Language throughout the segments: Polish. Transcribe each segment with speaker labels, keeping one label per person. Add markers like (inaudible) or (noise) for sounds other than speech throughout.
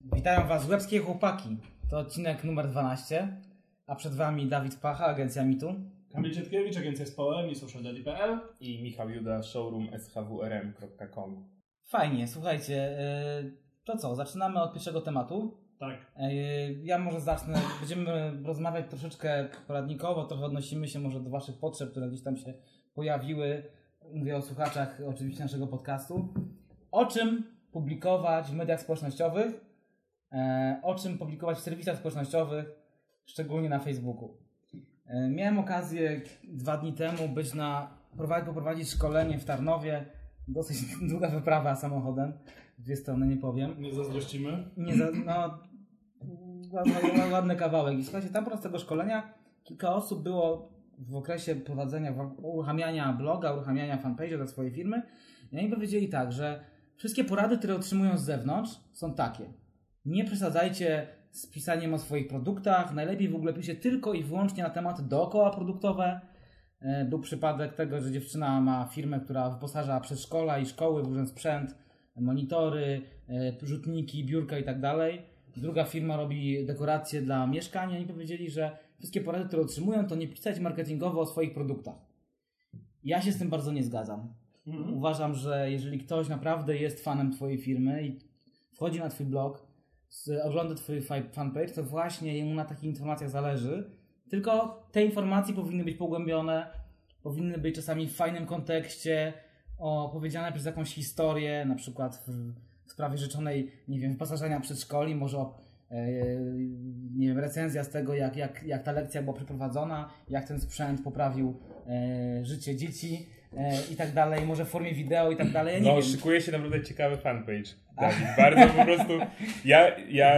Speaker 1: Witam Was, Łebskie Chłopaki. To odcinek numer 12, a przed Wami Dawid Pacha, Agencja Mitu.
Speaker 2: Kamil Cietkiewicz, Agencja SPOM i socialdaddy.pl
Speaker 3: i Michał Juda, showroom shwrm.com.
Speaker 1: Fajnie, słuchajcie, yy, to co, zaczynamy od pierwszego tematu.
Speaker 2: Tak.
Speaker 1: Yy, Ja może zacznę, będziemy rozmawiać troszeczkę poradnikowo, trochę odnosimy się może do Waszych potrzeb, które gdzieś tam się pojawiły. Mówię o słuchaczach oczywiście naszego podcastu. O czym publikować w mediach społecznościowych, o czym publikować w serwisach społecznościowych, szczególnie na Facebooku. E, Miałem okazję dwa dni temu być na, prowadzić, poprowadzić szkolenie w Tarnowie. Dosyć (laughs) długa wyprawa samochodem. Dwie strony nie powiem.
Speaker 2: Nie zazdrościmy.
Speaker 1: Nie za, no, ładny, ładny kawałek. I słuchajcie, tam podczas tego szkolenia kilka osób było w okresie prowadzenia, uruchamiania bloga, uruchamiania fanpage'a dla swojej firmy. I oni powiedzieli tak, że wszystkie porady, które otrzymują z zewnątrz są takie. Nie przesadzajcie z pisaniem o swoich produktach. Najlepiej w ogóle pisze tylko i wyłącznie na tematy dookoła produktowe. E, Był przypadek tego, że dziewczyna ma firmę, która wyposaża przedszkola i szkoły w różny sprzęt, monitory, e, rzutniki, biurka i tak dalej. Druga firma robi dekoracje dla mieszkań. Oni powiedzieli, że wszystkie porady, które otrzymują, to nie pisać marketingowo o swoich produktach. Ja się z tym bardzo nie zgadzam. Uważam, że jeżeli ktoś naprawdę jest fanem Twojej firmy i wchodzi na Twój blog, z- ogląda Twój fa- fanpage, to właśnie jemu na takich informacjach zależy. Tylko te informacje powinny być pogłębione, powinny być czasami w fajnym kontekście, opowiedziane przez jakąś historię, na przykład w, sprawie życzonej, nie wiem, wyposażenia przedszkoli, może e, nie wiem, recenzja z tego, jak, jak, jak ta lekcja była przeprowadzona, jak ten sprzęt poprawił e, życie dzieci i tak dalej, może w formie wideo i tak dalej. Ja nie
Speaker 3: No,
Speaker 1: wiem.
Speaker 3: szykuje się naprawdę ciekawy fanpage. Dawid. Bardzo po prostu. Ja, ja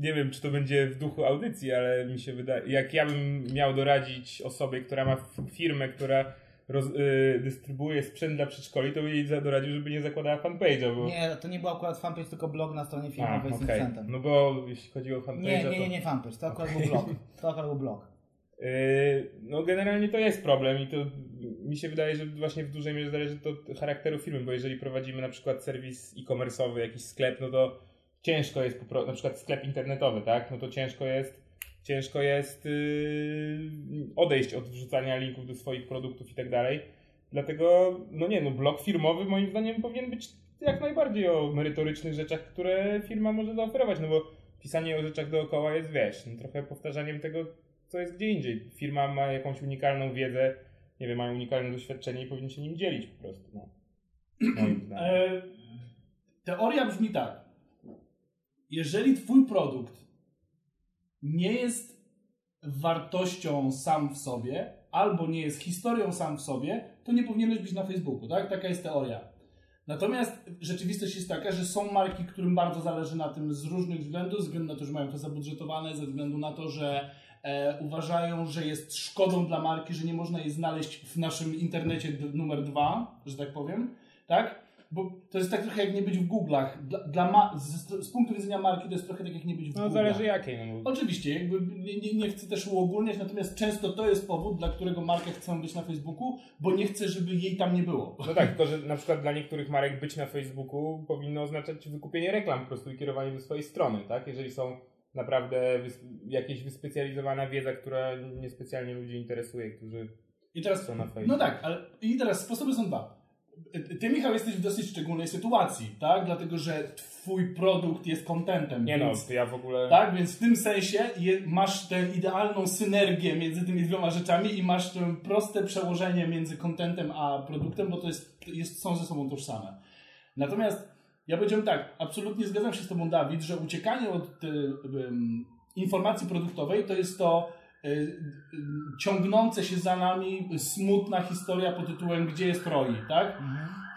Speaker 3: nie wiem, czy to będzie w duchu audycji, ale mi się wydaje. Jak ja bym miał doradzić osobie, która ma firmę, która roz, y, dystrybuuje sprzęt dla przedszkoli, to bym jej doradził, żeby nie zakładała fanpage'a. Bo...
Speaker 1: Nie, to nie był akurat fanpage, tylko blog na stronie
Speaker 3: A,
Speaker 1: tym
Speaker 3: okej.
Speaker 1: sprzętem.
Speaker 3: No bo jeśli chodzi o fanpage'a,
Speaker 1: Nie, nie, nie, nie fanpage, to akurat był blog. To akurat był blog.
Speaker 3: Yy, No generalnie to jest problem i to mi się wydaje, że właśnie w dużej mierze zależy to od charakteru firmy, bo jeżeli prowadzimy na przykład serwis e-commerce'owy, jakiś sklep, no to ciężko jest, na przykład sklep internetowy, tak, no to ciężko jest ciężko jest yy, odejść od wrzucania linków do swoich produktów i tak dalej. Dlatego, no nie, no blog firmowy moim zdaniem powinien być jak najbardziej o merytorycznych rzeczach, które firma może zaoferować, no bo pisanie o rzeczach dookoła jest, wiesz, no trochę powtarzaniem tego, co jest gdzie indziej. Firma ma jakąś unikalną wiedzę, nie wiem, mają unikalne doświadczenie i powinien się nim dzielić po prostu. No. Moim (clears throat) zdaniem.
Speaker 2: E, teoria brzmi tak. Jeżeli twój produkt nie jest wartością sam w sobie, albo nie jest historią sam w sobie, to nie powinieneś być na Facebooku, tak? Taka jest teoria. Natomiast rzeczywistość jest taka, że są marki, którym bardzo zależy na tym z różnych względów, ze względu na to, że mają to zabudżetowane, ze względu na to, że e, uważają, że jest szkodą dla marki, że nie można jej znaleźć w naszym internecie numer dwa, że tak powiem, tak? Bo to jest tak trochę jak nie być w Google'ach. Dla, dla ma- z, z punktu widzenia marki to jest trochę tak jak nie być w
Speaker 3: No
Speaker 2: Google'ach.
Speaker 3: zależy jakiej. No,
Speaker 2: Oczywiście, jakby nie, nie, nie chcę też uogólniać, natomiast często to jest powód, dla którego marka chce być na Facebooku, bo nie chce, żeby jej tam nie było.
Speaker 3: no tak, tylko że na przykład dla niektórych marek być na Facebooku powinno oznaczać wykupienie reklam po prostu i kierowanie do swojej strony, tak? Jeżeli są naprawdę jakieś wyspecjalizowana wiedza, która niespecjalnie ludzi interesuje, którzy
Speaker 2: I teraz,
Speaker 3: są na Facebooku.
Speaker 2: no tak, ale i teraz sposoby są dwa. Ty, Michał, jesteś w dosyć szczególnej sytuacji, tak? Dlatego, że twój produkt jest kontentem.
Speaker 3: Nie no,
Speaker 2: więc,
Speaker 3: to ja w ogóle...
Speaker 2: Tak, więc w tym sensie je, masz tę idealną synergię między tymi dwiema rzeczami i masz to proste przełożenie między kontentem a produktem, bo to jest, jest, są ze sobą tożsame. Natomiast ja powiedziałem tak, absolutnie zgadzam się z Tobą, Dawid, że uciekanie od y, ym, informacji produktowej to jest to y, ciągnące się za nami smutna historia pod tytułem Gdzie jest Roy, tak?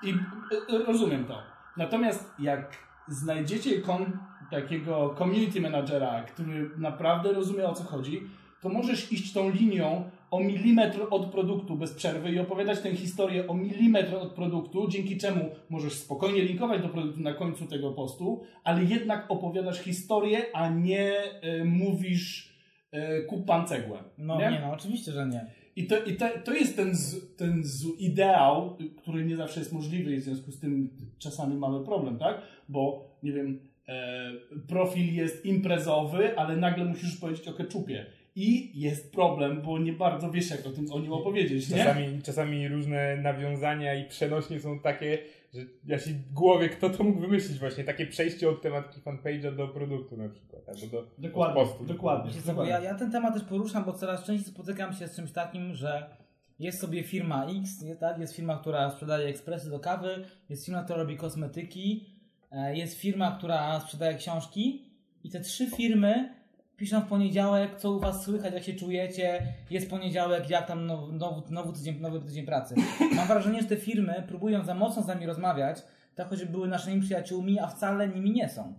Speaker 2: I y, y, rozumiem to. Natomiast jak znajdziecie kon, takiego community managera, który naprawdę rozumie o co chodzi, to możesz iść tą linią o milimetr od produktu bez przerwy i opowiadać tę historię o milimetr od produktu, dzięki czemu możesz spokojnie linkować do produktu na końcu tego postu, ale jednak opowiadasz historię, a nie y, mówisz y, kup pan cegłę.
Speaker 1: No nie? no, oczywiście, że nie.
Speaker 2: I to, i to, to jest ten, z, ten z ideał, który nie zawsze jest możliwy i w związku z tym czasami mamy problem, tak? Bo, nie wiem, e, profil jest imprezowy, ale nagle musisz powiedzieć o keczupie. I jest problem, bo nie bardzo wiesz, jak o tym o nim opowiedzieć, nie?
Speaker 3: Czasami, czasami różne nawiązania i przenośnie są takie, że ja się w głowie, kto to mógł wymyślić właśnie, takie przejście od tematki fanpage'a do produktu na przykład, albo do
Speaker 2: Dokładnie,
Speaker 3: od postu.
Speaker 2: dokładnie.
Speaker 1: Bo ja, ja ten temat też poruszam, bo coraz częściej spotykam się z czymś takim, że jest sobie firma X, nie, tak? jest firma, która sprzedaje ekspresy do kawy, jest firma, która robi kosmetyki, e, jest firma, która sprzedaje książki i te trzy firmy piszą w poniedziałek, co u was słychać, jak się czujecie, jest poniedziałek, jak tam now, nowy, nowy, tydzień, nowy tydzień pracy. Mam wrażenie, że te firmy próbują za mocno z nami rozmawiać, tak choćby były naszymi przyjaciółmi, a wcale nimi nie są.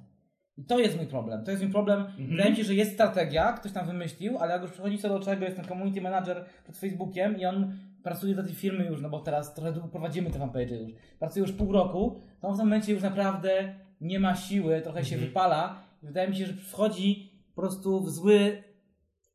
Speaker 1: I to jest mój problem. To jest mój problem. Wydaje mi się, że jest strategia, ktoś tam wymyślił, ale jak już przychodzi co do czego, jest ten community manager przed Facebookiem i on pracuje dla tej firmy już, no bo teraz trochę prowadzimy te fanpage już. Pracuje już pół roku, to on w tym momencie już naprawdę nie ma siły, trochę się wypala. I wydaje mi się, że wchodzi po prostu w zły.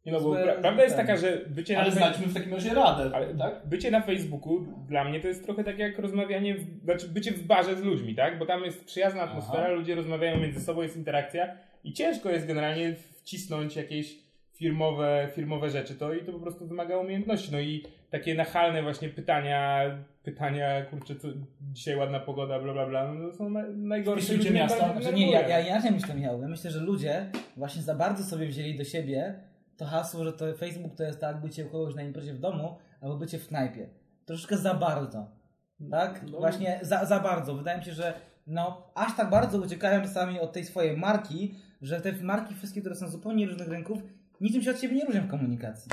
Speaker 3: Nie no, bo pra- prawda jest taka, że bycie
Speaker 2: Ale
Speaker 3: na,
Speaker 2: znajdźmy w takim razie radę,
Speaker 3: ale
Speaker 2: tak?
Speaker 3: bycie na Facebooku dla mnie to jest trochę tak jak rozmawianie, w, znaczy bycie w barze z ludźmi, tak? Bo tam jest przyjazna atmosfera,
Speaker 2: Aha.
Speaker 3: ludzie rozmawiają między sobą, jest interakcja i ciężko jest generalnie wcisnąć jakieś firmowe, firmowe rzeczy. To i to po prostu wymaga umiejętności. No i takie nachalne właśnie pytania, pytania, kurczę, co, dzisiaj ładna pogoda, bla bla bla, no to są na, najgorsze. Ludzie
Speaker 2: miasta.
Speaker 3: najbardziej
Speaker 1: Znaczy nie, ja, ja inaczej myślę, Michał. Ja myślę, że ludzie właśnie za bardzo sobie wzięli do siebie to hasło, że to Facebook to jest tak bycie u kogoś na imprezie w domu, albo bycie w knajpie. Troszeczkę za bardzo. Tak?
Speaker 2: No.
Speaker 1: Właśnie za, za bardzo. Wydaje mi się, że no, aż tak bardzo uciekają czasami od tej swojej marki, że te marki wszystkie, które są zupełnie różnych rynków, niczym się od siebie nie różnią w komunikacji.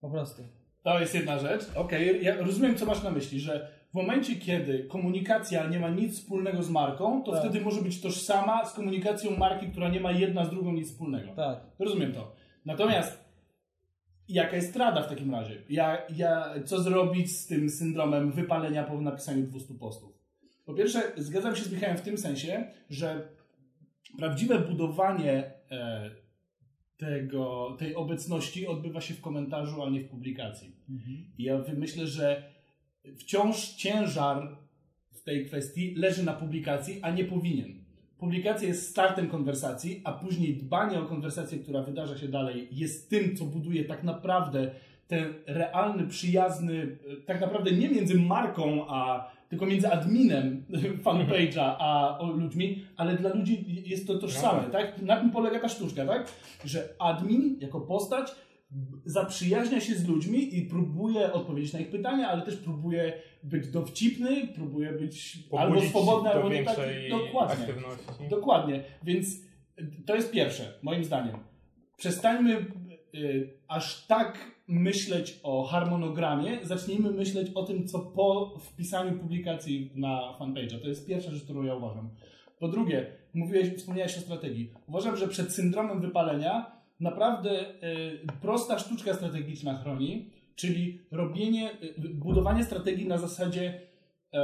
Speaker 1: Po prostu.
Speaker 2: To jest jedna rzecz. Okej, ja rozumiem, co masz na myśli, że w momencie, kiedy komunikacja nie ma nic wspólnego z marką, to
Speaker 1: Tak.
Speaker 2: wtedy może być tożsama z komunikacją marki, która nie ma jedna z drugą nic wspólnego.
Speaker 1: Tak.
Speaker 2: Rozumiem to. Natomiast jaka jest rada w takim razie? Ja, ja, co zrobić z tym syndromem wypalenia po napisaniu 200 postów? Po pierwsze, zgadzam się z Michałem w tym sensie, że prawdziwe budowanie e, tego, tej obecności odbywa się w komentarzu, a nie w publikacji. I ja myślę, że wciąż ciężar w tej kwestii leży na publikacji, a nie powinien. Publikacja jest startem konwersacji, a później dbanie o konwersację, która wydarza się dalej, jest tym, co buduje tak naprawdę ten realny, przyjazny, e, tak naprawdę nie między marką, a tylko między adminem (laughs) fanpage'a a ludźmi, ale dla ludzi jest to tożsame,
Speaker 3: No
Speaker 2: tak? Na tym polega ta sztuczka, tak? Że admin jako postać zaprzyjaźnia się z ludźmi i próbuje odpowiedzieć na ich pytania, ale też próbuje być dowcipny, próbuje być albo
Speaker 3: Pobudzić
Speaker 2: swobodny,
Speaker 3: do
Speaker 2: albo nie
Speaker 3: większej
Speaker 2: Dokładnie.
Speaker 3: aktywności.
Speaker 2: Dokładnie. Więc to jest pierwsze, moim zdaniem. Przestańmy y, aż tak myśleć o harmonogramie, zacznijmy myśleć o tym, co po wpisaniu publikacji na fanpage'a. To jest pierwsza rzecz, którą ja uważam. Po drugie, mówiłeś, wspomniałeś o strategii. Uważam, że przed syndromem wypalenia naprawdę y, prosta sztuczka strategiczna chroni, czyli robienie, y, budowanie strategii na zasadzie y,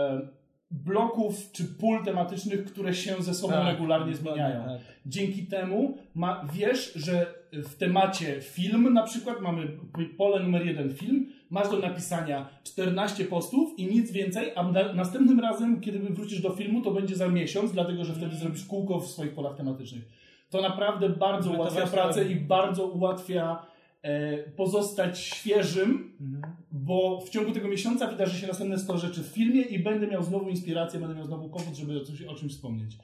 Speaker 2: bloków czy pól tematycznych, które się ze sobą
Speaker 1: Tak,
Speaker 2: regularnie zmieniają.
Speaker 1: tak.
Speaker 2: Dzięki temu ma, wiesz, że w temacie film na przykład mamy pole numer jeden film, masz do napisania 14 postów i nic więcej, a na, następnym razem, kiedy wrócisz do filmu, to będzie za miesiąc, dlatego że wtedy zrobisz kółko w swoich polach tematycznych. To naprawdę bardzo ułatwia pracę i bardzo ułatwia e, pozostać świeżym,
Speaker 1: Mhm.
Speaker 2: bo w ciągu tego miesiąca wydarzy się następne 100 rzeczy w filmie i będę miał znowu inspirację, będę miał znowu powód, żeby o czymś wspomnieć.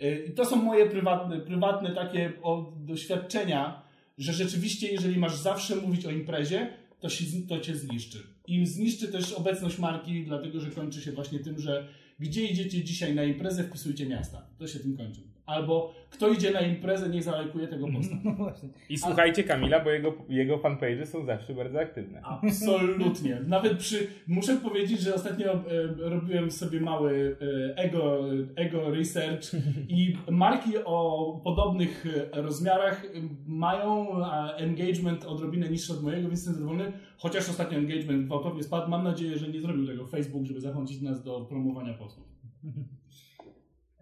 Speaker 2: Yy, I to są moje prywatne, prywatne takie doświadczenia, że rzeczywiście, jeżeli masz zawsze mówić o imprezie, to, się, to cię zniszczy. I zniszczy też obecność marki, dlatego że kończy się właśnie tym, że gdzie idziecie dzisiaj na imprezę, wpisujcie miasta. To się tym kończy. Albo kto idzie na imprezę, niech zalajkuje tego posta.
Speaker 1: No (laughs) właśnie.
Speaker 3: I słuchajcie Kamila, bo jego, jego fanpage są zawsze bardzo aktywne.
Speaker 2: Absolutnie. Nawet przy. Muszę powiedzieć, że ostatnio e, robiłem sobie mały e, ego, ego research i marki o podobnych rozmiarach mają e, engagement odrobinę niższy od mojego, więc jestem zadowolony. Chociaż ostatnio engagement gwałtownie spadł. Mam nadzieję, że nie zrobił tego Facebook, żeby zachęcić nas do promowania postów.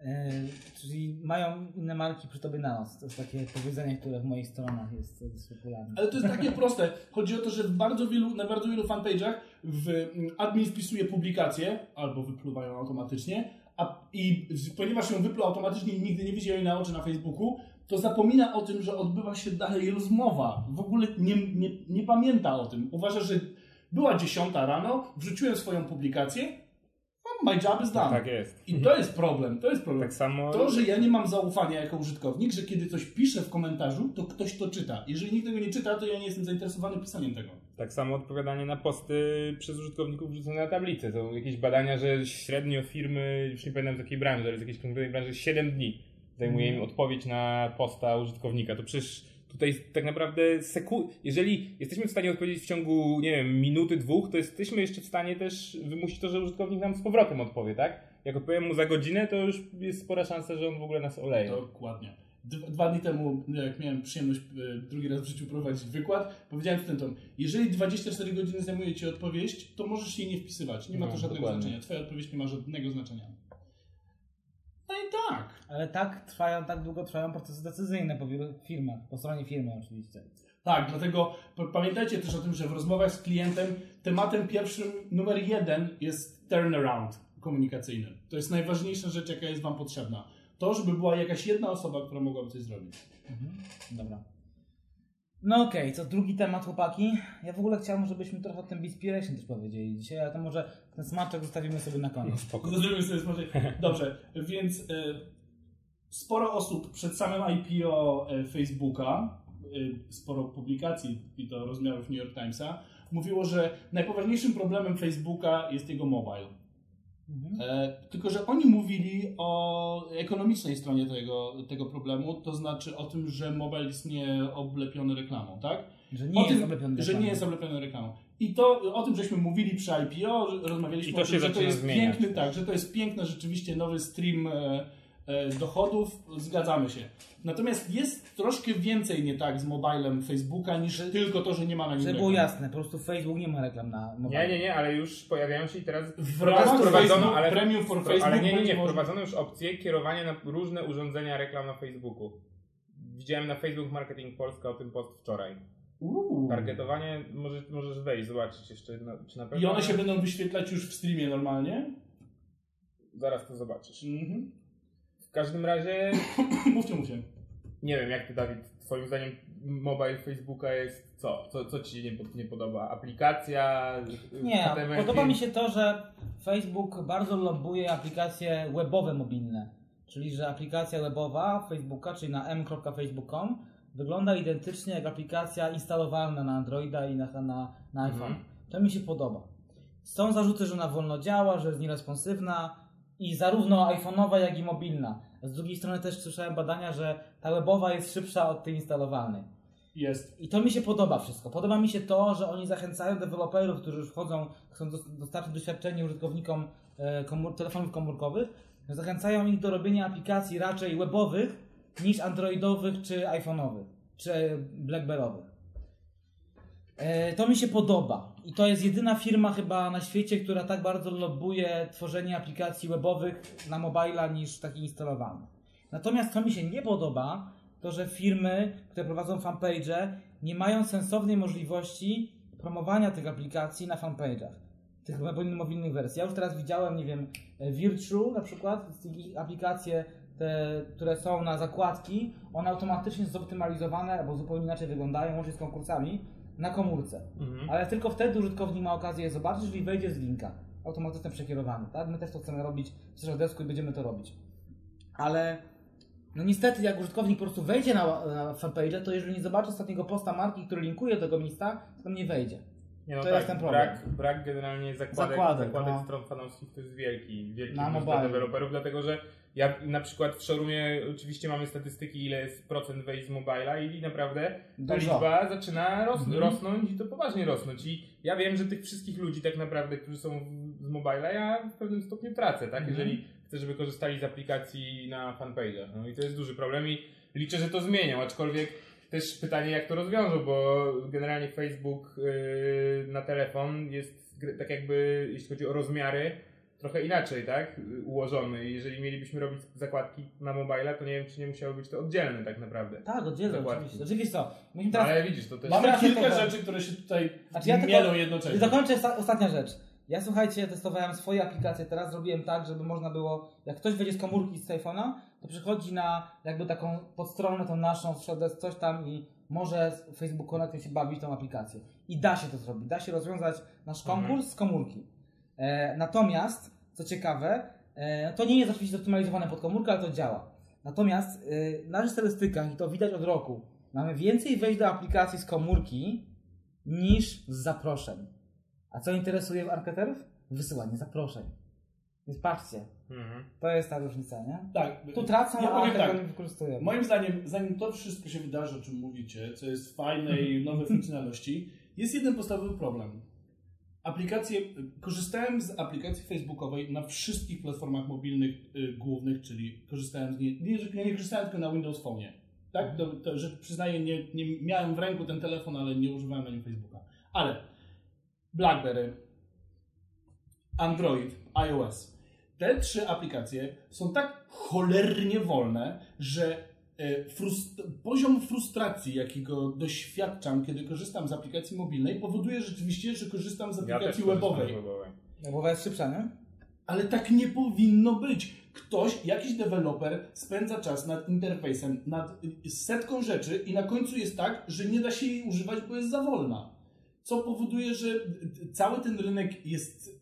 Speaker 1: E, czyli mają inne marki przy tobie na nos. To jest takie powiedzenie, które w moich stronach jest dosyć popularne.
Speaker 2: Ale to jest takie proste. Chodzi o to, że w bardzo wielu, na bardzo wielu fanpage'ach w, admin wpisuje publikację, albo wypływają automatycznie, a, i ponieważ ją wypluł automatycznie i nigdy nie widział jej na oczy na Facebooku, to zapomina o tym, że odbywa się dalej rozmowa. W ogóle nie, nie, nie pamięta o tym. Uważa, że była dziesiąta rano, wrzuciłem swoją publikację, my job is done.
Speaker 3: Tak jest.
Speaker 2: I to jest problem, to jest problem.
Speaker 3: Tak samo.
Speaker 2: To, że ja nie mam zaufania jako użytkownik, że kiedy coś piszę w komentarzu, to ktoś to czyta. Jeżeli nikt tego nie czyta, to ja nie jestem zainteresowany pisaniem tego.
Speaker 3: Tak samo odpowiadanie na posty przez użytkowników wrzucone na tablicę. Są jakieś badania, że średnio firmy, już nie pamiętam z jakiej branży, ale z jakiejś konkretnej branży, 7 dni zajmuje im odpowiedź na posta użytkownika. To przecież tutaj tak naprawdę seku... jeżeli jesteśmy w stanie odpowiedzieć w ciągu, nie wiem, minuty, dwóch, to jesteśmy jeszcze w stanie też wymusić to, że użytkownik nam z powrotem odpowie, tak? Jak odpowiem mu za godzinę, to już jest spora szansa, że on w ogóle nas oleje.
Speaker 2: Dokładnie. Dwa, dni temu, jak miałem przyjemność e, drugi raz w życiu prowadzić wykład, powiedziałem ton, jeżeli 24 godziny zajmuje Ci odpowiedź, to możesz jej nie wpisywać. Nie ma to
Speaker 3: No,
Speaker 2: żadnego
Speaker 3: dokładnie.
Speaker 2: znaczenia. Twoja odpowiedź nie ma żadnego znaczenia. No i tak.
Speaker 1: Ale tak trwają, tak długo trwają procesy decyzyjne po wielu firmach, po stronie firmy oczywiście.
Speaker 2: Tak, dlatego pamiętajcie też o tym, że w rozmowach z klientem tematem pierwszym, numer jeden jest turnaround komunikacyjny. To jest najważniejsza rzecz, jaka jest Wam potrzebna. To, żeby była jakaś jedna osoba, która mogłaby coś zrobić.
Speaker 1: Mhm. Dobra. No okej, co drugi temat, chłopaki? Ja w ogóle chciałbym, żebyśmy trochę o tym Bispiration też powiedzieli dzisiaj, ale to może ten smaczek zostawimy sobie na koniec.
Speaker 3: Spoko.
Speaker 2: Zrobimy sobie smaczek. (laughs) Dobrze, więc e, sporo osób przed samym IPO e, Facebooka, e, sporo publikacji i to rozmiarów New York Timesa, mówiło, że najpoważniejszym problemem Facebooka jest jego mobile.
Speaker 1: Mhm.
Speaker 2: E, tylko, że oni mówili o ekonomicznej stronie tego, tego problemu, to znaczy o tym, że mobile jest nieoblepiony reklamą, tak?
Speaker 1: Że
Speaker 2: o
Speaker 1: nie jest
Speaker 2: tym,
Speaker 1: oblepiony
Speaker 2: że
Speaker 1: reklamą.
Speaker 2: nie jest oblepiony reklamą. I to o tym, żeśmy mówili przy IPO, rozmawialiśmy
Speaker 3: I to
Speaker 2: o tym,
Speaker 3: się
Speaker 2: że to jest
Speaker 3: zmieniać.
Speaker 2: piękny, tak, że to jest piękny rzeczywiście nowy stream e, dochodów, zgadzamy się. Natomiast jest troszkę więcej nie tak z mobilem Facebooka niż tylko to, że nie ma na nim
Speaker 1: Żeby było
Speaker 2: reklam.
Speaker 1: jasne, po prostu Facebook nie ma reklam na mobile.
Speaker 3: Nie, nie, nie, ale już pojawiają się i teraz
Speaker 2: W ramach
Speaker 3: wprowadzono, ale
Speaker 2: Premium for Facebook
Speaker 3: ale nie, nie, nie, wprowadzono już opcję kierowania na różne urządzenia reklam na Facebooku. Widziałem na Facebook Marketing Polska o tym post wczoraj.
Speaker 2: Uuu.
Speaker 3: Targetowanie, możesz, możesz wejść, zobaczyć jeszcze, na, czy na pewno...
Speaker 2: I one się będą wyświetlać już w streamie normalnie?
Speaker 3: Zaraz to zobaczysz.
Speaker 2: Mhm.
Speaker 3: W każdym razie, (coughs)
Speaker 2: Mówcie, mówcie.
Speaker 3: nie wiem, jak ty Dawid, twoim zdaniem mobile Facebooka jest co? Co, co ci się nie, nie podoba? Aplikacja?
Speaker 1: Nie,
Speaker 3: HTML?
Speaker 1: podoba mi się to, że Facebook bardzo lobbuje aplikacje webowe mobilne. Czyli, że aplikacja webowa Facebooka, czyli na m.facebook.com wygląda identycznie jak aplikacja instalowalna na Androida i na, na, na iPhone.
Speaker 3: Mhm.
Speaker 1: To mi się podoba. Są zarzuty, że ona wolno działa, że jest nieresponsywna i zarówno iPhone'owa, jak i mobilna. Z drugiej strony też słyszałem badania, że ta webowa jest szybsza od tej instalowalnej.
Speaker 2: Jest.
Speaker 1: I to mi się podoba wszystko. Podoba mi się to, że oni zachęcają deweloperów, którzy już wchodzą, chcą dos- dostarczyć doświadczenie użytkownikom e, komór, telefonów komórkowych, zachęcają ich do robienia aplikacji raczej webowych niż androidowych czy iPhone'owych, czy blackberryowych. E, to mi się podoba. I to jest jedyna firma chyba na świecie, która tak bardzo lobbuje tworzenie aplikacji webowych na mobila niż takich instalowanych. Natomiast co mi się nie podoba, to że firmy, które prowadzą fanpage, nie mają sensownej możliwości promowania tych aplikacji na fanpage'ach. Tych mobilnych, wersji. Ja już teraz widziałem, nie wiem, Virtue na przykład, aplikacje, te, które są na zakładki, one automatycznie zoptymalizowane, albo zupełnie inaczej wyglądają, łącznie z konkursami, na komórce.
Speaker 3: Mhm.
Speaker 1: Ale tylko wtedy użytkownik ma okazję je zobaczyć, jeżeli wejdzie z linka. Automatyczne przekierowanie, tak? My też to chcemy robić w Środesku i będziemy to robić. Ale no niestety, jak użytkownik po prostu wejdzie na, na fanpage, to jeżeli nie zobaczy ostatniego posta marki, który linkuje do tego miejsca, to tam nie wejdzie.
Speaker 3: Nie, no
Speaker 1: To
Speaker 3: tak,
Speaker 1: jest ten problem.
Speaker 3: Brak, brak generalnie zakładek,
Speaker 1: Zakładek,
Speaker 3: zakładek
Speaker 1: no.
Speaker 3: stron fanowskich to jest wielki, wielki
Speaker 1: Na mobile.
Speaker 3: deweloperów, dlatego że ja na przykład w showroomie oczywiście mamy statystyki, ile jest procent wejść z mobila i naprawdę ta
Speaker 1: Dużo.
Speaker 3: liczba zaczyna ros
Speaker 1: Mhm.
Speaker 3: rosnąć i to poważnie rosnąć. I ja wiem, że tych wszystkich ludzi tak naprawdę, którzy są z mobila, ja w pewnym stopniu tracę, tak?
Speaker 1: Mhm.
Speaker 3: Jeżeli chcę, żeby korzystali z aplikacji na fanpage'ach. No i to jest duży problem i liczę, że to zmienią, aczkolwiek też pytanie, jak to rozwiążą, bo generalnie Facebook yy, na telefon jest tak jakby, jeśli chodzi o rozmiary, trochę inaczej, tak? Ułożony. Jeżeli mielibyśmy robić zakładki na mobile, to nie wiem, czy nie musiało być to oddzielne tak naprawdę.
Speaker 1: Tak, oddzielę
Speaker 3: Zakładki.
Speaker 1: oczywiście. Oczywiście co? Myśmy
Speaker 3: No,
Speaker 1: teraz...
Speaker 3: ale widzisz, to też...
Speaker 2: Mamy
Speaker 1: Teraz
Speaker 2: kilka
Speaker 1: tylko-
Speaker 2: rzeczy, które się tutaj
Speaker 1: Znaczy ja tylko-
Speaker 2: mielą
Speaker 1: I
Speaker 2: jednocześnie.
Speaker 1: dokończę sta- ostatnia rzecz. Ja słuchajcie, testowałem swoje aplikacje, teraz zrobiłem tak, żeby można było, jak ktoś wejdzie z komórki z iPhone'a, to przychodzi na jakby taką podstronę tą naszą, coś tam i może Facebook Connect się bawić tą aplikację. I da się to zrobić, da się rozwiązać nasz
Speaker 3: Mhm.
Speaker 1: konkurs z komórki. E, natomiast, co ciekawe, e, to nie jest oczywiście zoptymalizowane pod komórkę, ale to działa. Natomiast e, w naszych statystykach, i to widać od roku, mamy więcej wejść do aplikacji z komórki niż z zaproszeń. A co interesuje marketerów? Wysyłanie zaproszeń. Więc patrzcie,
Speaker 3: Mhm.
Speaker 1: to jest ta różnica, nie?
Speaker 2: Tak.
Speaker 1: Tu tracą,
Speaker 2: Ja
Speaker 1: a tego
Speaker 2: tak.
Speaker 1: nie wykorzystują.
Speaker 2: Moim zdaniem, zanim to wszystko się wydarzy, o czym mówicie, co jest fajne i nowe (laughs) funkcjonalności, jest jeden podstawowy problem. Aplikacje, korzystałem z aplikacji facebookowej na wszystkich platformach mobilnych y, głównych, czyli korzystałem z niej, nie, ja nie korzystałem tylko na Windows Phone. Tak, to, to, że przyznaję, nie, nie miałem w ręku ten telefon, ale nie używałem na nim Facebooka. Ale BlackBerry, Android, iOS. Te trzy aplikacje są tak cholernie wolne, że frust- poziom frustracji, jakiego doświadczam, kiedy korzystam z aplikacji mobilnej, powoduje rzeczywiście, że korzystam z
Speaker 3: Ja
Speaker 2: aplikacji
Speaker 3: korzystam webowej.
Speaker 1: bo jest szybsza, nie?
Speaker 2: Ale tak nie powinno być. Ktoś, jakiś deweloper spędza czas nad interfejsem, nad y, setką rzeczy i na końcu jest tak, że nie da się jej używać, bo jest za wolna. Co powoduje, że y, cały ten rynek jest...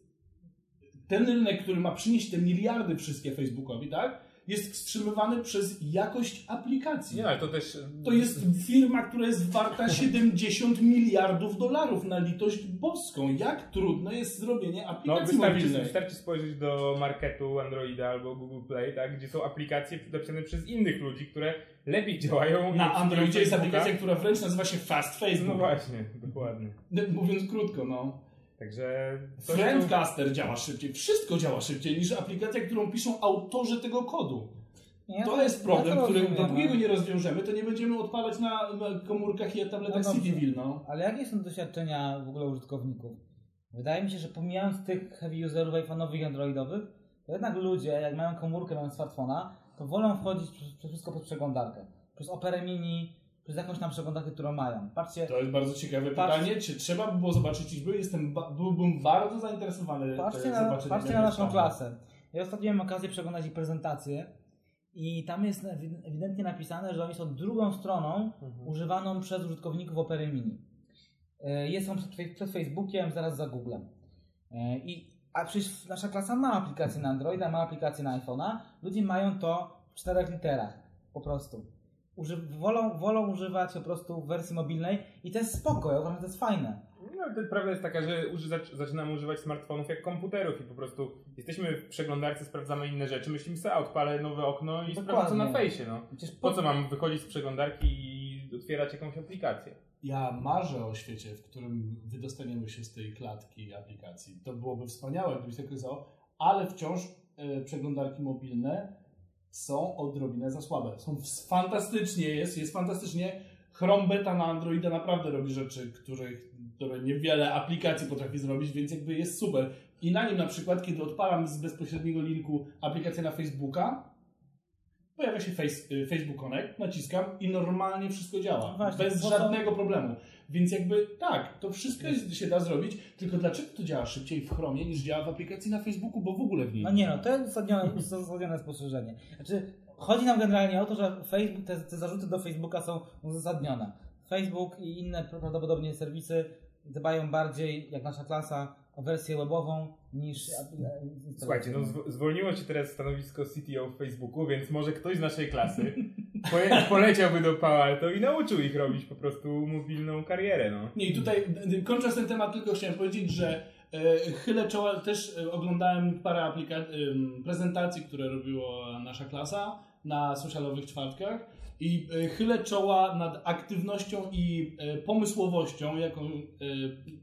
Speaker 2: Ten rynek, który ma przynieść te miliardy wszystkie Facebookowi, tak? Jest wstrzymywany przez jakość aplikacji.
Speaker 3: Nie, ale to też...
Speaker 2: To jest firma, która jest warta (laughs) 70 miliardów dolarów na litość boską. Jak trudno jest zrobienie
Speaker 3: No,
Speaker 2: aplikacji
Speaker 3: wystarczy,
Speaker 2: mobilnej?
Speaker 3: wystarczy spojrzeć do marketu Androida albo Google Play, tak, gdzie są aplikacje napisane przez innych ludzi, które lepiej działają.
Speaker 2: Na Androidzie jest aplikacja, która wręcz nazywa się Fast
Speaker 3: No
Speaker 2: Facebook.
Speaker 3: właśnie, dokładnie.
Speaker 2: No, (laughs) Mówiąc krótko, no.
Speaker 3: Także...
Speaker 2: Friendcaster działa szybciej. Wszystko działa szybciej niż aplikacja, którą piszą autorzy tego kodu.
Speaker 1: Nie,
Speaker 2: To jest problem,
Speaker 1: ja to
Speaker 2: który dopóki
Speaker 1: no.
Speaker 2: go nie rozwiążemy, to nie będziemy odpalać na komórkach i tabletach
Speaker 1: No.
Speaker 2: CityVille, no.
Speaker 1: Ale jakie są doświadczenia w ogóle użytkowników? Wydaje mi się, że pomijając tych heavy userów iPhone'owych i Androidowych, to jednak ludzie, jak mają komórkę, mają smartfona, to wolą wchodzić przez, przez wszystko przez przeglądarkę. Przez Opera Mini, przez jakąś tam przeglądarkę, którą mają. Patrzcie,
Speaker 2: To jest bardzo ciekawe
Speaker 1: Patrz-
Speaker 2: pytanie. Czy trzeba by było zobaczyć liczby? Jestem ba- byłbym bardzo zainteresowany
Speaker 1: patrzcie
Speaker 2: e,
Speaker 1: na,
Speaker 2: zobaczeniem,
Speaker 1: patrzcie na naszą klasę. Ja ostatnio miałem okazję przeglądać ich prezentację i tam jest ewi- ewidentnie napisane, że oni są drugą stroną
Speaker 3: Mhm.
Speaker 1: używaną przez użytkowników Opera Mini. E, Jest on przed, przed Facebookiem, zaraz za Googlem. E, I, a przecież nasza klasa ma aplikację na Androida, ma aplikację na iPhone'a. Ludzie mają to w czterech literach. Po prostu. Uży, wolą, wolą używać po prostu w wersji mobilnej i to jest spoko, ja uważam, że to jest fajne.
Speaker 3: No, to prawda jest taka, że uży, zac- zaczynamy używać smartfonów jak komputerów i po prostu jesteśmy w przeglądarce, sprawdzamy inne rzeczy, myślimy sobie, a odpalę nowe okno i
Speaker 1: Dokładnie.
Speaker 3: sprawdzę co na fejsie, no.
Speaker 1: Przecież
Speaker 3: Po co mam wychodzić z przeglądarki i otwierać jakąś aplikację?
Speaker 2: Ja marzę o świecie, w którym wydostaniemy się z tej klatki aplikacji. To byłoby wspaniałe, gdyby się tak okazało, ale wciąż e, przeglądarki mobilne są odrobinę za słabe. Są fantastycznie jest, jest fantastycznie. Chrome Beta na Androida naprawdę robi rzeczy, których, które niewiele aplikacji potrafi zrobić, więc jakby jest super. I na nim na przykład, kiedy odpalam z bezpośredniego linku aplikację na Facebooka, pojawia się face, y, Facebook Connect, naciskam i normalnie wszystko działa.
Speaker 1: Właśnie,
Speaker 2: bez żadnego problemu. Więc jakby tak, to wszystko jest, się da zrobić, tylko dlaczego to działa szybciej w Chromie niż działa w aplikacji na Facebooku, bo w ogóle w niej
Speaker 1: No nie no, to jest uzasadnione, spostrzeżenie. Znaczy, chodzi nam generalnie o to, że Facebook, te, te zarzuty do Facebooka są uzasadnione. Facebook i inne prawdopodobnie serwisy dbają bardziej, jak nasza klasa, wersję webową niż...
Speaker 3: Słuchajcie, no zw- zwolniło się teraz stanowisko CTO w Facebooku, więc może ktoś z naszej klasy (laughs) poje- poleciałby do Palo Alto i nauczył ich robić po prostu mobilną karierę, no.
Speaker 2: Nie, i tutaj kończąc ten temat, tylko chciałem powiedzieć, że e, chylę czoła, też e, oglądałem parę aplika- prezentacji, które robiła nasza klasa na socialowych czwartkach i e, chylę czoła nad aktywnością i e, pomysłowością, jaką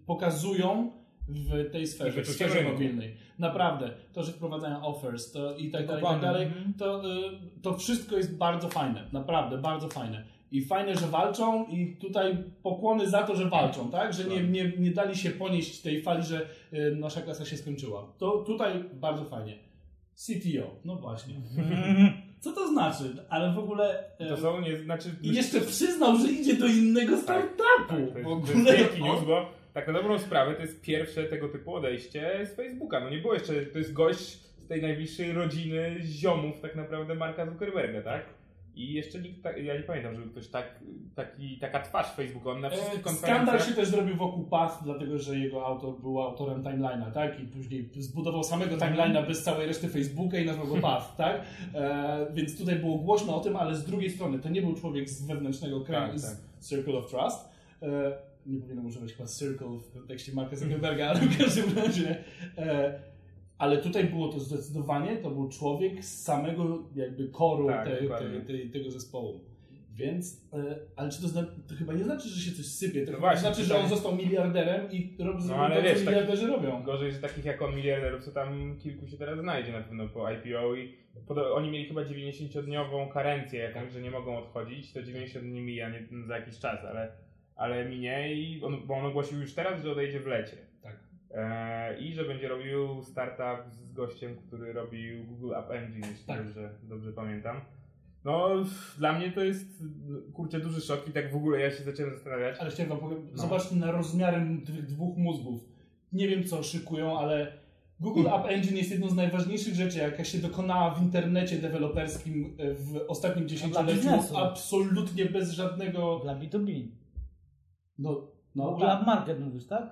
Speaker 2: pokazują w tej sferze, w sferze mobilnej. Naprawdę, to, że wprowadzają offers to i tak dalej, i tak dalej,
Speaker 1: mhm.
Speaker 2: to, y, to wszystko jest bardzo fajne, naprawdę, bardzo fajne. I fajne, że walczą i tutaj pokłony za to, że walczą, tak? Że nie, nie, nie dali się ponieść tej fali, że y, nasza klasa się skończyła. To tutaj bardzo fajnie. CTO, no właśnie. (laughs) Co to znaczy? Ale w ogóle... y,
Speaker 3: To są, nie, znaczy...
Speaker 2: I jeszcze przyznał, że idzie do innego
Speaker 3: Tak,
Speaker 2: startupu.
Speaker 3: tak, to
Speaker 2: w
Speaker 3: jest, to
Speaker 2: ogóle.
Speaker 3: jest wielki news, bo tak na dobrą sprawę to jest pierwsze tego typu odejście z Facebooka. No nie było jeszcze, to jest gość z tej najbliższej rodziny ziomów tak naprawdę Marka Zuckerberga, tak? I jeszcze nikt, tak, ja nie pamiętam, żeby ktoś tak, taki, taka twarz Facebooka, on na wszystkich
Speaker 2: E,
Speaker 3: konferencjach...
Speaker 2: Skandal się też zrobił wokół Path, dlatego że jego autor był autorem timeline'a, tak? I później zbudował samego timeline'a bez całej reszty Facebooka i nazwał go (laughs) Path, tak? E, więc tutaj było głośno o tym, ale z drugiej strony to nie był człowiek z wewnętrznego kręgu,
Speaker 3: Tak,
Speaker 2: z
Speaker 3: tak.
Speaker 2: Circle of Trust. E, nie powinienem używać chyba Circle w kontekście Marka Zuckerberga, ale w każdym razie. E, ale tutaj było to zdecydowanie, to był człowiek z samego jakby koru
Speaker 3: Tak,
Speaker 2: te, te, te, tego zespołu. Więc, e, ale czy to, zna, to chyba nie znaczy, że się coś sypie, to
Speaker 3: No właśnie,
Speaker 2: znaczy, że on został miliarderem i robi
Speaker 3: No, ale
Speaker 2: to,
Speaker 3: wiesz,
Speaker 2: co
Speaker 3: tak-
Speaker 2: miliarderzy robią.
Speaker 3: Gorzej, że takich jak on miliarderów, to tam kilku się teraz znajdzie na pewno po IPO i oni mieli chyba 90-dniową karencję jakąś, że nie mogą odchodzić, to 90 dni mija nie, za jakiś czas, ale, ale minie i on, bo on ogłosił już teraz, że odejdzie w lecie.
Speaker 2: Tak.
Speaker 3: E, I że będzie robił startup z gościem, który robił Google App Engine, jeśli
Speaker 2: Tak.
Speaker 3: dobrze, dobrze pamiętam. No, dla mnie to jest, kurczę, duży szok i tak w ogóle ja się zacząłem zastanawiać.
Speaker 2: Ale chciałem wam powiedzieć,
Speaker 3: No.
Speaker 2: zobaczcie na rozmiary tych dwóch mózgów. Nie wiem, co szykują, ale Google App Engine jest jedną z najważniejszych rzeczy, jaka się dokonała w internecie deweloperskim e, w ostatnim dziesięcioleciu. Absolutnie bez żadnego...
Speaker 1: Dla B2B.
Speaker 2: No, no
Speaker 1: Google App Market mówisz, tak?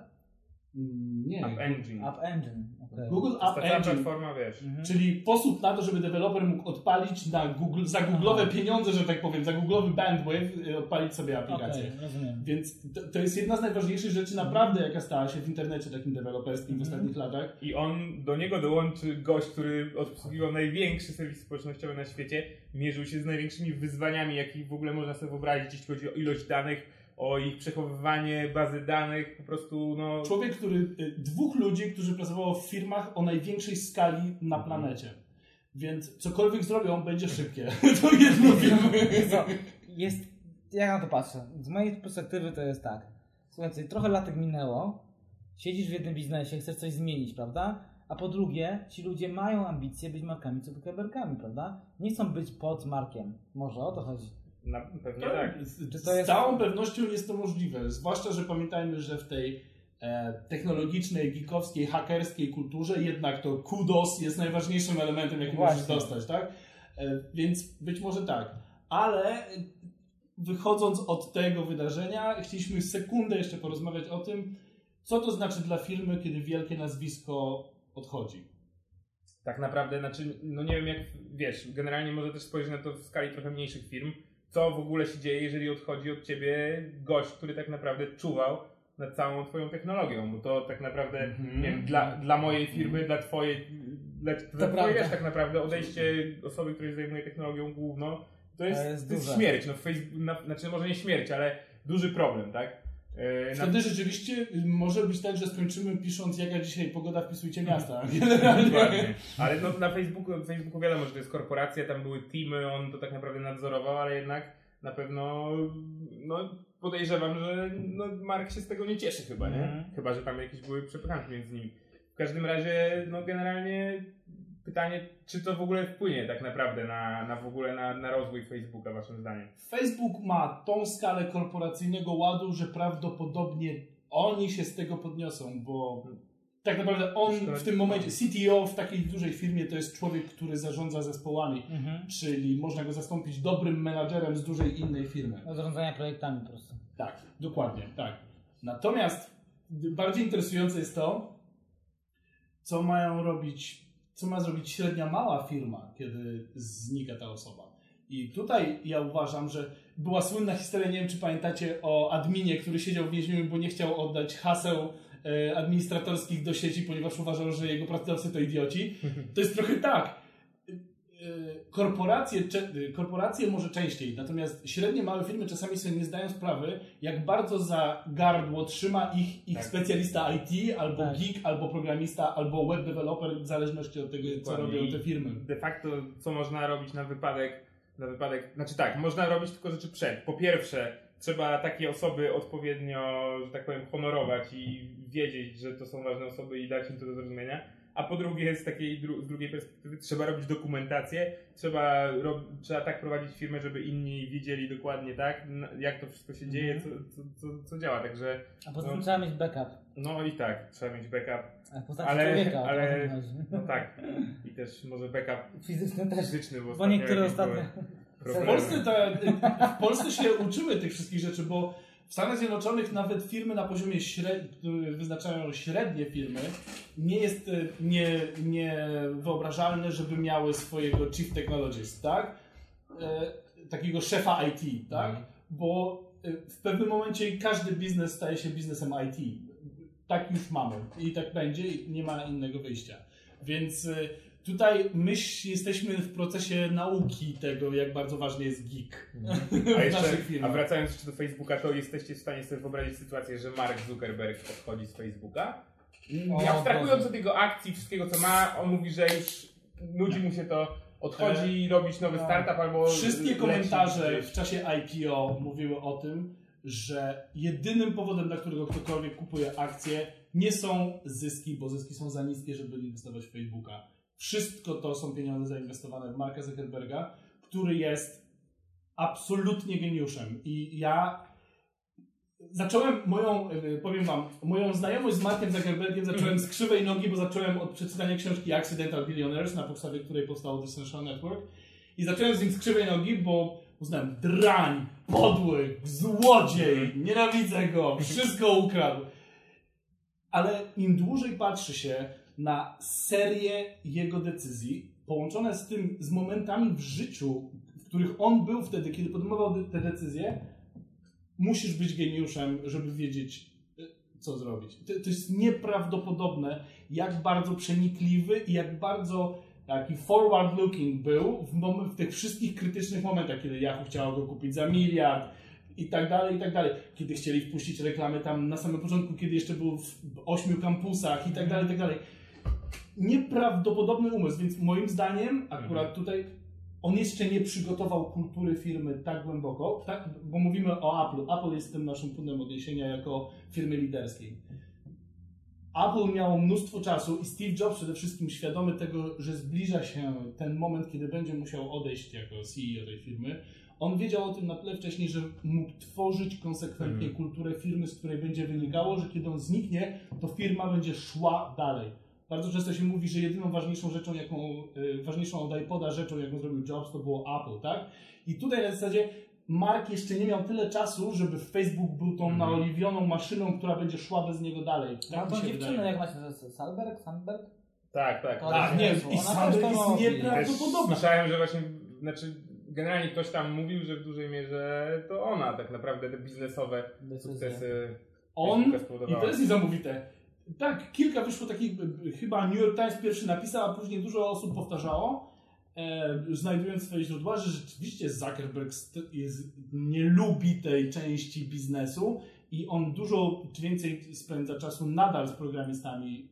Speaker 2: Mm, Nie.
Speaker 3: App Engine.
Speaker 1: App Engine. okej.
Speaker 2: Google App Engine,
Speaker 3: platforma, wiesz.
Speaker 1: Mhm.
Speaker 2: czyli sposób na to, żeby deweloper mógł odpalić na Google, za googlowe pieniądze, że tak powiem, za googlowy bandwidth, y, odpalić sobie aplikację.
Speaker 1: Okej, rozumiem.
Speaker 2: Więc to, to jest jedna z najważniejszych rzeczy naprawdę, jaka stała się w internecie takim deweloperskim w
Speaker 1: Mhm.
Speaker 2: ostatnich latach.
Speaker 3: I on, do niego dołączy gość, który obsługiwał największy serwis społecznościowy na świecie, mierzył się z największymi wyzwaniami, jakich w ogóle można sobie wyobrazić, jeśli chodzi o ilość danych, o ich przechowywanie, bazy danych, po prostu no...
Speaker 2: Człowiek, który, y, dwóch ludzi, którzy pracowało w firmach o największej skali na
Speaker 3: Mhm.
Speaker 2: planecie. Więc cokolwiek zrobią, będzie szybkie. (laughs) to jedno wiemy.
Speaker 1: Co, jest, jak na to patrzę? Z mojej perspektywy to jest tak. Słuchajcie, trochę latek minęło, siedzisz w jednym biznesie, chcesz coś zmienić, prawda? A po drugie, ci ludzie mają ambicje być markami Zuckerbergami, prawda? Nie chcą być pod markiem. Może o to chodzi.
Speaker 3: Na, pewnie tak.
Speaker 2: Z,
Speaker 1: Czy
Speaker 2: z
Speaker 1: jest-
Speaker 2: całą pewnością jest to możliwe. Zwłaszcza, że pamiętajmy, że w tej e, technologicznej, geekowskiej, hakerskiej kulturze jednak to kudos jest najważniejszym elementem, jaki
Speaker 1: Właśnie.
Speaker 2: możesz dostać, tak? E, więc być może tak. Ale wychodząc od tego wydarzenia, chcieliśmy sekundę jeszcze porozmawiać o tym, co to znaczy dla firmy, kiedy wielkie nazwisko odchodzi.
Speaker 3: Tak naprawdę, znaczy, no nie wiem jak, wiesz, generalnie może też spojrzeć na to w skali trochę mniejszych firm, co w ogóle się dzieje, jeżeli odchodzi od ciebie gość, który tak naprawdę czuwał nad całą twoją technologią, bo to tak naprawdę,
Speaker 2: Mhm.
Speaker 3: nie wiem, dla, dla mojej firmy, dla twojej, dla, dla twojej
Speaker 1: prawda.
Speaker 3: też tak naprawdę odejście osoby, której zajmuje technologią główną, to jest,
Speaker 1: To jest
Speaker 3: to jest śmierć, no Facebook, na, znaczy może nie śmierć, ale duży problem, tak? E, na-
Speaker 2: Wtedy rzeczywiście może być tak, że skończymy pisząc jaka dzisiaj pogoda, wpisujcie miasta.
Speaker 3: Dokładnie.
Speaker 2: Generalnie.
Speaker 3: Ale no, na Facebooku, Facebooku wiadomo, że to jest korporacja, tam były teamy, on to tak naprawdę nadzorował, ale jednak na pewno no, podejrzewam, że no, Mark się z tego nie cieszy chyba, nie?
Speaker 1: Mhm.
Speaker 3: Chyba, że tam jakieś były przepychanki między nimi. W każdym razie, no generalnie pytanie, czy to w ogóle wpłynie tak naprawdę na, na w ogóle na, na rozwój Facebooka, waszym zdaniem?
Speaker 2: Facebook ma tą skalę korporacyjnego ładu, że prawdopodobnie oni się z tego podniosą, bo tak naprawdę on w tym momencie, CTO w takiej dużej firmie to jest człowiek, który zarządza zespołami,
Speaker 1: Mhm.
Speaker 2: czyli można go zastąpić dobrym menadżerem z dużej innej firmy.
Speaker 1: Do zarządzania projektami po prostu.
Speaker 2: Tak, dokładnie, tak. Natomiast bardziej interesujące jest to, co mają robić, co ma zrobić średnia mała firma, kiedy znika ta osoba. I tutaj ja uważam, że była słynna historia, nie wiem czy pamiętacie, o adminie, który siedział w więzieniu, bo nie chciał oddać haseł e, administratorskich do sieci, ponieważ uważał, że jego pracodawcy to idioci. To jest trochę tak. E, Korporacje, e, korporacje może częściej, natomiast średnie małe firmy czasami sobie nie zdają sprawy, jak bardzo za gardło trzyma ich, ich
Speaker 3: Tak.
Speaker 2: specjalista IT, albo
Speaker 1: Tak.
Speaker 2: geek, albo programista, albo web developer, w zależności od tego, co robią te firmy.
Speaker 3: De facto, co można robić na wypadek, na wypadek, znaczy tak, można robić tylko rzeczy przed. Po pierwsze, trzeba takie osoby odpowiednio, że tak powiem, honorować i wiedzieć, że to są ważne osoby i dać im to do zrozumienia. A po drugie z takiej dru z drugiej perspektywy trzeba robić dokumentację, trzeba, rob trzeba tak prowadzić firmę, żeby inni widzieli dokładnie tak, jak to wszystko się dzieje, co, co, co, co działa, także
Speaker 1: A poza tym
Speaker 3: No.
Speaker 1: trzeba mieć backup.
Speaker 3: no i tak, trzeba mieć backup,
Speaker 1: A postaci
Speaker 3: Ale-
Speaker 1: człowieka.
Speaker 3: ale- no tak, i też może backup
Speaker 1: Fizyczny też.
Speaker 3: fizyczny, bo,
Speaker 1: Bo niektóre
Speaker 3: były
Speaker 2: W. Polsce, to, w Polsce się uczymy tych wszystkich rzeczy, bo w Stanach Zjednoczonych nawet firmy na poziomie średnim, które wyznaczają średnie firmy, nie jest e, nie, niewyobrażalne, żeby miały swojego chief technologist, tak? E, takiego szefa IT, tak?
Speaker 3: Mhm.
Speaker 2: Bo e, w pewnym momencie każdy biznes staje się biznesem IT. Tak już mamy i tak będzie i nie ma innego wyjścia. Więc tutaj my jesteśmy w procesie nauki tego, jak bardzo ważny jest geek (laughs)
Speaker 3: A,
Speaker 2: w
Speaker 3: jeszcze, a wracając jeszcze do Facebooka, to jesteście w stanie sobie wyobrazić sytuację, że Mark Zuckerberg odchodzi z Facebooka? I abstrahując od jego akcji, wszystkiego co ma, on mówi, że już nudzi mu się to, odchodzi robić nowy
Speaker 2: no.
Speaker 3: startup albo
Speaker 2: Wszystkie
Speaker 3: leci
Speaker 2: komentarze w czasie IPO mówiły o tym, że jedynym powodem, dla którego ktokolwiek kupuje akcje, nie są zyski, bo zyski są za niskie, żeby inwestować w Facebooka. Wszystko to są pieniądze zainwestowane w Marka Zuckerberga, który jest absolutnie geniuszem. I ja zacząłem moją, y, powiem wam, moją znajomość z Markiem Zuckerbergiem zacząłem z krzywej nogi, bo zacząłem od przeczytania książki Accidental Billionaires, na podstawie której powstało The Social Network. I zacząłem z nim z krzywej nogi, bo uznałem, drań, podły, złodziej, nienawidzę go, wszystko ukradł. Ale im dłużej patrzy się na serię jego decyzji, połączone z tym, z momentami w życiu, w których on był wtedy, kiedy podejmował de- te decyzje, musisz być geniuszem, żeby wiedzieć, y, co zrobić. To, to jest nieprawdopodobne, jak bardzo przenikliwy i jak bardzo taki forward looking był w, w tych wszystkich krytycznych momentach, kiedy Yahoo chciało go kupić za miliard i tak dalej, i tak dalej. Kiedy chcieli wpuścić reklamy tam na samym początku, kiedy jeszcze był w ośmiu kampusach i tak dalej, i tak dalej. Nieprawdopodobny umysł, więc moim zdaniem akurat tutaj on jeszcze nie przygotował kultury firmy tak głęboko, tak, bo mówimy o Apple. Apple jest tym naszym punktem odniesienia jako firmy liderskiej. Apple miało mnóstwo czasu i Steve Jobs przede wszystkim świadomy tego, że zbliża się ten moment, kiedy będzie musiał odejść jako CEO tej firmy. On wiedział o tym na tyle wcześniej, że mógł tworzyć konsekwentnie
Speaker 3: Mhm.
Speaker 2: kulturę firmy, z której będzie wynikało, że kiedy on zniknie, to firma będzie szła dalej. Bardzo często się mówi, że jedyną ważniejszą rzeczą, jaką, y, ważniejszą od iPoda rzeczą, jaką zrobił Jobs, to było Apple, tak? I tutaj na zasadzie Mark jeszcze nie miał tyle czasu, żeby Facebook był tą
Speaker 3: Mhm.
Speaker 2: naoliwioną maszyną, która będzie szła bez niego dalej.
Speaker 1: A
Speaker 2: Tak mi
Speaker 1: tą
Speaker 2: się
Speaker 1: dziewczynę, jak macie, Salberg? Sandberg?
Speaker 3: Tak, tak.
Speaker 1: To
Speaker 2: Tak, nie, i
Speaker 1: ona
Speaker 2: Sandberg jest nieprawdopodobna.
Speaker 3: Słyszałem, że właśnie, znaczy generalnie ktoś tam mówił, że w dużej mierze to ona tak naprawdę te biznesowe
Speaker 1: Decyzje.
Speaker 3: sukcesy
Speaker 2: On, i to jest niesamowite. Tak, kilka wyszło takich, y, y, chyba New York Times pierwszy napisał, a później dużo osób powtarzało, e, znajdując swoje źródła, że rzeczywiście Zuckerberg st- jest, nie lubi tej części biznesu i on dużo więcej spędza czasu nadal z programistami.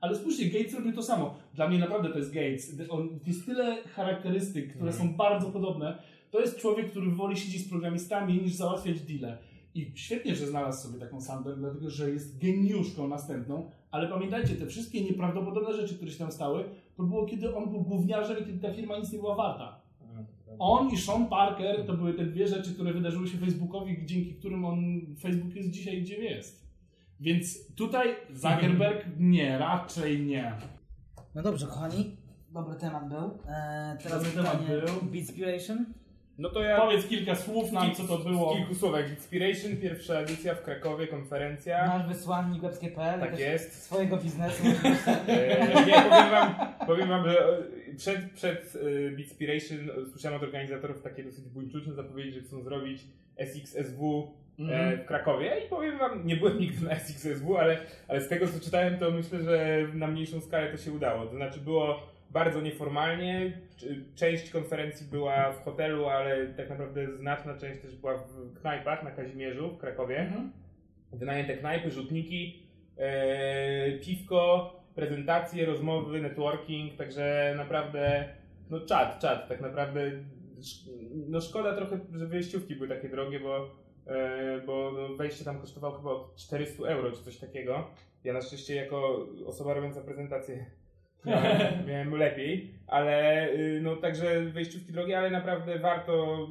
Speaker 2: Ale spójrzcie, Gates robił to samo. Dla mnie naprawdę to jest Gates. On, jest tyle charakterystyk, które
Speaker 3: Mhm.
Speaker 2: są bardzo podobne. To jest człowiek, który woli siedzieć z programistami niż załatwiać deale. I świetnie, że znalazł sobie taką Sandberg, dlatego że jest geniuszką następną, ale pamiętajcie, te wszystkie nieprawdopodobne rzeczy, które się tam stały, to było kiedy on był gówniarzem i kiedy ta firma nic nie była warta. On i Sean Parker to były te dwie rzeczy, które wydarzyły się Facebookowi, dzięki którym on, Facebook jest dzisiaj gdzie jest. Więc tutaj Zuckerberg nie, raczej nie.
Speaker 1: No dobrze, kochani. Dobry temat był. Eee, teraz
Speaker 2: Dobry temat
Speaker 1: pytanie
Speaker 2: był.
Speaker 1: Beatspiration.
Speaker 3: No to ja
Speaker 2: Powiedz kilka słów nam, co to było.
Speaker 3: kilku słowach. Inspiration, pierwsza edycja w Krakowie, konferencja.
Speaker 1: Nasz wysłannik webskie.pl.
Speaker 3: Tak jest.
Speaker 1: Swojego biznesu. (laughs)
Speaker 3: E, nie, powiem wam, powiem wam, że e, przed, przed e, Beatspiration e, słyszałem od organizatorów takie dosyć buńczuczne zapowiedzi, że chcą zrobić SXSW e,
Speaker 2: Mhm.
Speaker 3: w Krakowie i powiem wam, nie byłem nigdy na SXSW, ale, ale z tego co czytałem, to myślę, że na mniejszą skalę to się udało. To znaczy było bardzo nieformalnie, część konferencji była w hotelu, ale tak naprawdę znaczna część też była w knajpach na Kazimierzu w Krakowie
Speaker 2: Mhm.
Speaker 3: wynajęte knajpy, rzutniki, e, piwko, prezentacje, rozmowy, networking, także naprawdę, no czat, czat, tak naprawdę, no szkoda trochę, że wyjściówki były takie drogie, bo, e, bo no wejście tam kosztowało chyba od 400 euro czy coś takiego. Ja na szczęście jako osoba robiąca prezentację miałem, (laughs) miałem lepiej, ale y, no także wejściówki drogie, ale naprawdę warto,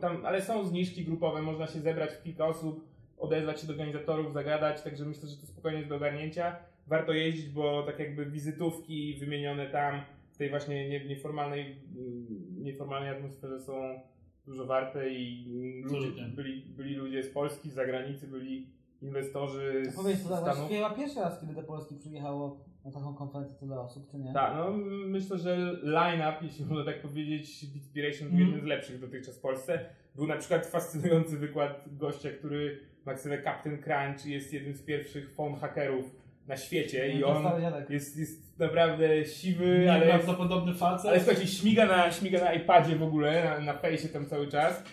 Speaker 3: tam, ale są zniżki grupowe, można się zebrać w kilka osób, odezwać się do organizatorów, zagadać, także myślę, że to spokojnie jest do ogarnięcia. Warto jeździć, bo tak jakby wizytówki wymienione tam w tej właśnie nie- nieformalnej, mm, nieformalnej atmosferze są dużo warte i ludzie, byli, byli ludzie z Polski, z zagranicy, byli inwestorzy
Speaker 1: To
Speaker 3: z
Speaker 1: powiedz, to
Speaker 3: Stanów.
Speaker 1: właściwie chyba pierwszy raz, kiedy do Polski przyjechało na taką konferencję tyle osób, czy nie?
Speaker 3: Tak, no myślę, że line-up, jeśli można tak powiedzieć, Inspiration był
Speaker 2: Mhm.
Speaker 3: jednym z lepszych dotychczas w Polsce. Był na przykład fascynujący wykład gościa, który ma ksywę Captain Crunch i jest jednym z pierwszych phone hackerów na świecie i on jest, jest naprawdę siwy, ale,
Speaker 2: Nieprawdopodobny facet.
Speaker 3: ale słuchajcie, śmiga na, śmiga na iPadzie w ogóle, na, na fejsie tam cały czas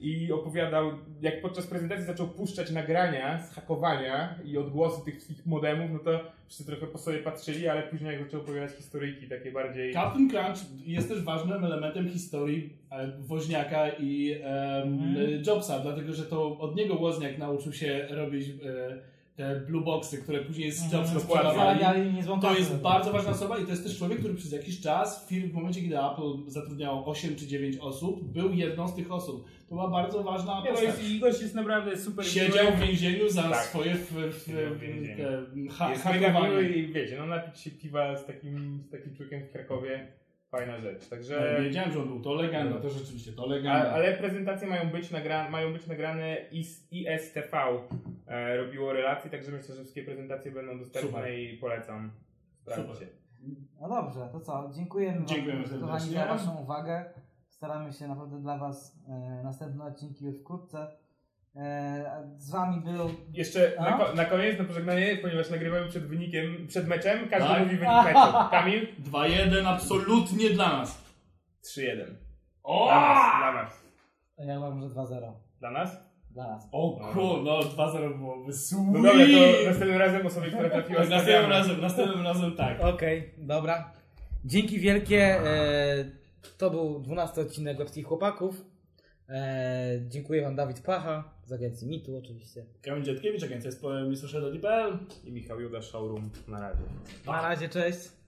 Speaker 3: i opowiadał, jak podczas prezentacji zaczął puszczać nagrania z hakowania i odgłosy tych wszystkich modemów, no to wszyscy trochę po sobie patrzyli, ale później jak zaczął opowiadać historyjki takie bardziej...
Speaker 2: Captain Crunch jest też ważnym elementem historii e, Woźniaka i em,
Speaker 1: Mhm.
Speaker 2: e, Jobsa, dlatego że to od niego Wozniak nauczył się robić e, blue boxy, które później z
Speaker 1: Mhm.
Speaker 3: Dokładnie.
Speaker 2: sprzedawali.
Speaker 1: Zarabiali niezłą
Speaker 2: To jest bardzo ważna osoba i to jest też człowiek, który przez jakiś czas, w firm- w momencie kiedy Apple zatrudniało 8 czy 9 osób, był jedną z tych osób. To była bardzo ważna
Speaker 3: no
Speaker 2: postać.
Speaker 3: jest, i gość jest naprawdę super
Speaker 2: Siedział w więzieniu za
Speaker 3: Tak.
Speaker 2: swoje w, w,
Speaker 3: w
Speaker 2: ha,
Speaker 3: Jest
Speaker 2: hakowanie.
Speaker 3: i wiecie, no napić się piwa z takim, z takim człowiekiem w Krakowie, fajna rzecz. Także...
Speaker 2: No, Wiedziałem, że on był. To legenda, to rzeczywiście, to legenda.
Speaker 3: A, ale prezentacje mają być, nagra, mają być nagrane IS, ISTV e, robiło relacje, także myślę, że wszystkie prezentacje będą dostępne
Speaker 2: Super.
Speaker 3: i polecam. Sprawdźcie.
Speaker 1: No dobrze, to co? Dziękujemy,
Speaker 2: Dziękujemy
Speaker 1: wam, kochani, za Waszą uwagę. Staramy się naprawdę dla Was e, następne odcinki już wkrótce. E, z Wami był
Speaker 3: Jeszcze na, ko- na koniec, na pożegnanie, ponieważ nagrywamy przed wynikiem, przed meczem, każdy
Speaker 2: Tak.
Speaker 3: mówi wynik meczu. (laughs) Kamil?
Speaker 2: 2-1 absolutnie dla nas.
Speaker 3: 3-1.
Speaker 2: O!
Speaker 3: Dla nas, dla nas.
Speaker 1: Ja uważam, że 2-0.
Speaker 3: Dla nas?
Speaker 1: Dla nas.
Speaker 2: O kur, no 2-0 byłoby sweet.
Speaker 3: No dobra, to następnym razem osobie, która trafiła
Speaker 2: następnym razem, następnym razem tak.
Speaker 1: Okej, dobra. Dzięki wielkie. E, to był 12 odcinek Lepskich Chłopaków. E, dziękuję Wam Dawid Pacha z agencji Mitu oczywiście.
Speaker 2: Kamil Dziadkiewicz, agencja jest po mistrzostwa.pl
Speaker 3: I Michał Juda Showroom. Na razie.
Speaker 1: Na razie, cześć.